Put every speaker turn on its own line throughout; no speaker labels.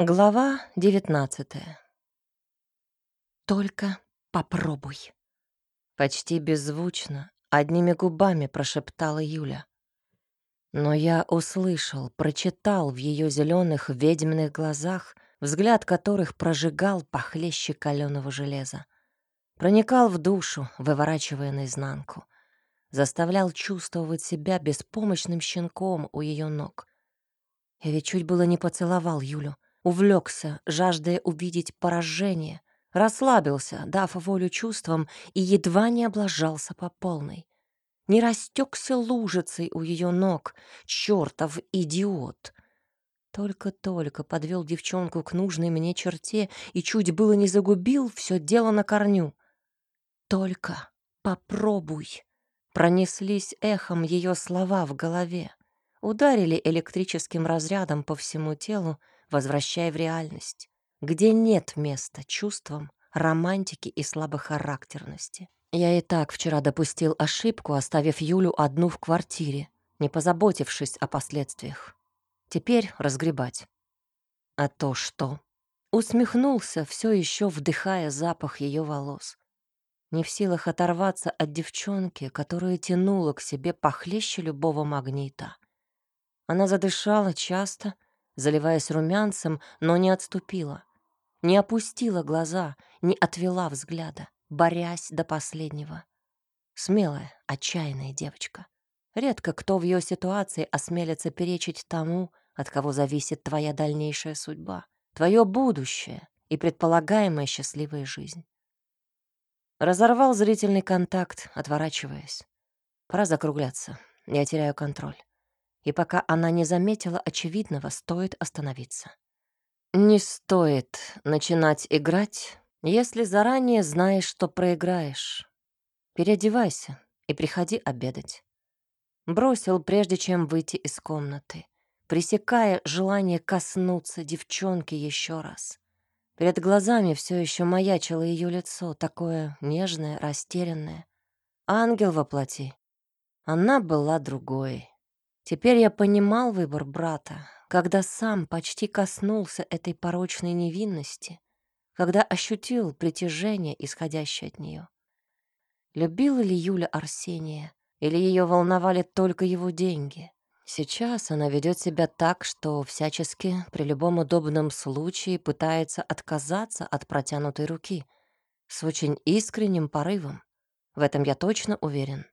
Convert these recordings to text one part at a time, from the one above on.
Глава девятнадцатая. «Только попробуй». Почти беззвучно, одними губами прошептала Юля. Но я услышал, прочитал в ее зеленых ведьминых глазах, взгляд которых прожигал похлеще каленого железа. Проникал в душу, выворачивая наизнанку. Заставлял чувствовать себя беспомощным щенком у ее ног. Я ведь чуть было не поцеловал Юлю, увлекся, жаждая увидеть поражение, расслабился, дав волю чувствам, и едва не облажался по полной. Не растекся лужицей у ее ног, чертов идиот. Только-только подвел девчонку к нужной мне черте и чуть было не загубил все дело на корню. Только попробуй. Пронеслись эхом ее слова в голове, ударили электрическим разрядом по всему телу, возвращая в реальность, где нет места чувствам, романтике и слабохарактерности. Я и так вчера допустил ошибку, оставив Юлю одну в квартире, не позаботившись о последствиях. Теперь разгребать. А то что? Усмехнулся, все еще вдыхая запах ее волос. Не в силах оторваться от девчонки, которая тянула к себе похлеще любого магнита. Она задышала часто, заливаясь румянцем, но не отступила, не опустила глаза, не отвела взгляда, борясь до последнего. Смелая, отчаянная девочка. Редко кто в ее ситуации осмелится перечить тому, от кого зависит твоя дальнейшая судьба, твое будущее и предполагаемая счастливая жизнь. Разорвал зрительный контакт, отворачиваясь. Пора закругляться. Я теряю контроль и пока она не заметила очевидного, стоит остановиться. Не стоит начинать играть, если заранее знаешь, что проиграешь. Переодевайся и приходи обедать. Бросил, прежде чем выйти из комнаты, пресекая желание коснуться девчонки еще раз. Перед глазами все еще маячило ее лицо, такое нежное, растерянное. Ангел воплоти. Она была другой. Теперь я понимал выбор брата, когда сам почти коснулся этой порочной невинности, когда ощутил притяжение, исходящее от нее. Любила ли Юля Арсения, или ее волновали только его деньги? Сейчас она ведет себя так, что всячески при любом удобном случае пытается отказаться от протянутой руки с очень искренним порывом. В этом я точно уверен.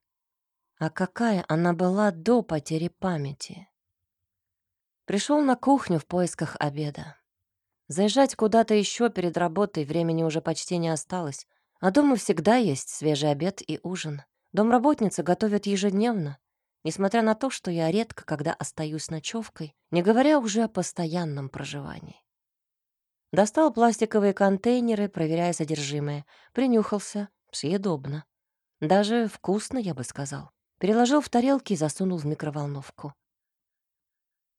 А какая она была до потери памяти? Пришел на кухню в поисках обеда. Заезжать куда-то еще перед работой времени уже почти не осталось, а дома всегда есть свежий обед и ужин. Домработницы готовят ежедневно, несмотря на то, что я редко когда остаюсь ночевкой, не говоря уже о постоянном проживании. Достал пластиковые контейнеры, проверяя содержимое. Принюхался. Съедобно. Даже вкусно, я бы сказал. Переложил в тарелки и засунул в микроволновку.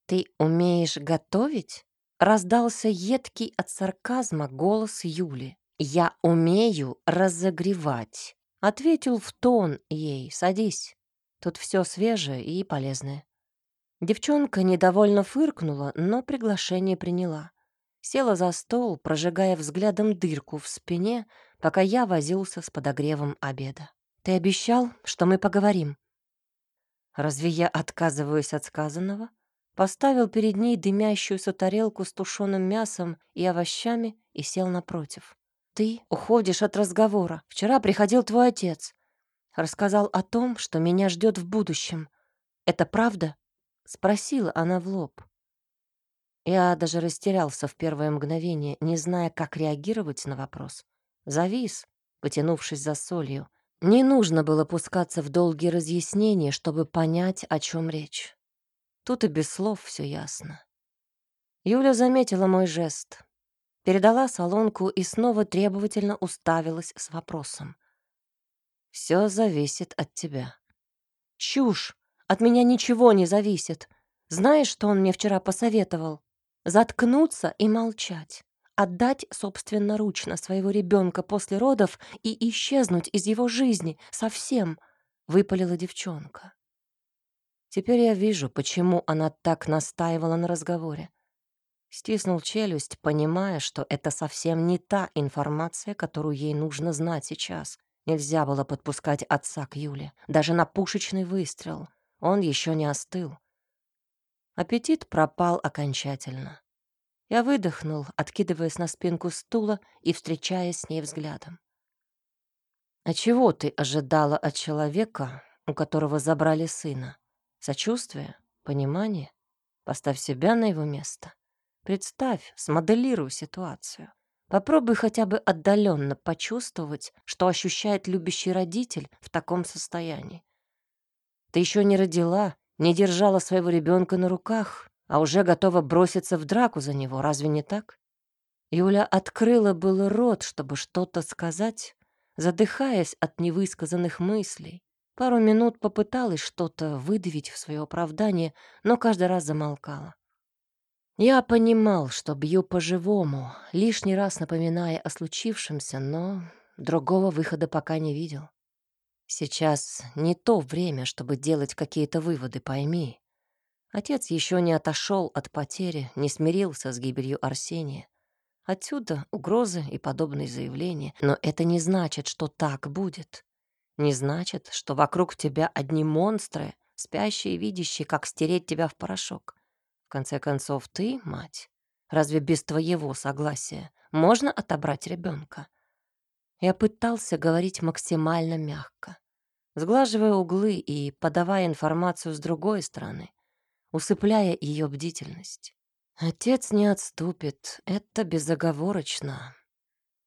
«Ты умеешь готовить?» Раздался едкий от сарказма голос Юли. «Я умею разогревать», — ответил в тон ей. «Садись, тут все свежее и полезное». Девчонка недовольно фыркнула, но приглашение приняла. Села за стол, прожигая взглядом дырку в спине, пока я возился с подогревом обеда. «Ты обещал, что мы поговорим?» Разве я отказываюсь от сказанного? Поставил перед ней дымящуюся тарелку с тушеным мясом и овощами и сел напротив. «Ты уходишь от разговора. Вчера приходил твой отец. Рассказал о том, что меня ждет в будущем. Это правда?» Спросила она в лоб. Я даже растерялся в первое мгновение, не зная, как реагировать на вопрос. Завис, потянувшись за солью, не нужно было пускаться в долгие разъяснения, чтобы понять, о чем речь. Тут и без слов все ясно. Юля заметила мой жест, передала солонку и снова требовательно уставилась с вопросом. «Все зависит от тебя». «Чушь! От меня ничего не зависит. Знаешь, что он мне вчера посоветовал? Заткнуться и молчать отдать собственноручно своего ребенка после родов и исчезнуть из его жизни совсем, выпалила девчонка. Теперь я вижу, почему она так настаивала на разговоре. Стиснул челюсть, понимая, что это совсем не та информация, которую ей нужно знать сейчас. Нельзя было подпускать отца к Юле, даже на пушечный выстрел. Он еще не остыл. Аппетит пропал окончательно. Я выдохнул, откидываясь на спинку стула и встречаясь с ней взглядом. «А чего ты ожидала от человека, у которого забрали сына? Сочувствие? Понимание? Поставь себя на его место. Представь, смоделируй ситуацию. Попробуй хотя бы отдаленно почувствовать, что ощущает любящий родитель в таком состоянии. Ты еще не родила, не держала своего ребенка на руках, а уже готова броситься в драку за него, разве не так? Юля открыла был рот, чтобы что-то сказать, задыхаясь от невысказанных мыслей. Пару минут попыталась что-то выдавить в свое оправдание, но каждый раз замолкала. Я понимал, что бью по-живому, лишний раз напоминая о случившемся, но другого выхода пока не видел. Сейчас не то время, чтобы делать какие-то выводы, пойми. Отец еще не отошел от потери, не смирился с гибелью Арсения. Отсюда угрозы и подобные заявления, но это не значит, что так будет. Не значит, что вокруг тебя одни монстры, спящие и видящие, как стереть тебя в порошок. В конце концов, ты, мать, разве без твоего согласия можно отобрать ребенка? Я пытался говорить максимально мягко, сглаживая углы и подавая информацию с другой стороны, усыпляя ее бдительность. Отец не отступит, это безоговорочно.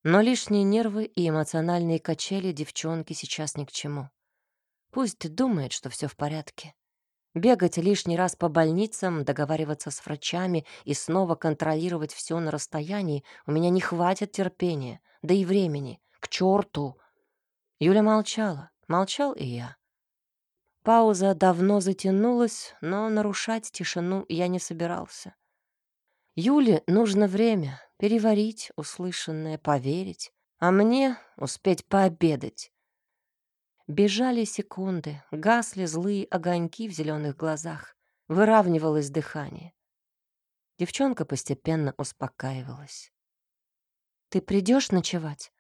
Но лишние нервы и эмоциональные качели девчонки сейчас ни к чему. Пусть думает, что все в порядке. Бегать лишний раз по больницам, договариваться с врачами и снова контролировать все на расстоянии у меня не хватит терпения, да и времени. К черту! Юля молчала, молчал и я. Пауза давно затянулась, но нарушать тишину я не собирался. Юле нужно время переварить услышанное, поверить, а мне успеть пообедать. Бежали секунды, гасли злые огоньки в зеленых глазах, выравнивалось дыхание. Девчонка постепенно успокаивалась. «Ты придешь ночевать?»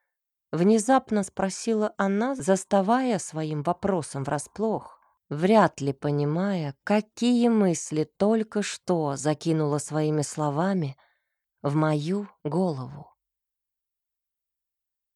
Внезапно спросила она, заставая своим вопросом врасплох вряд ли понимая, какие мысли только что закинула своими словами в мою голову.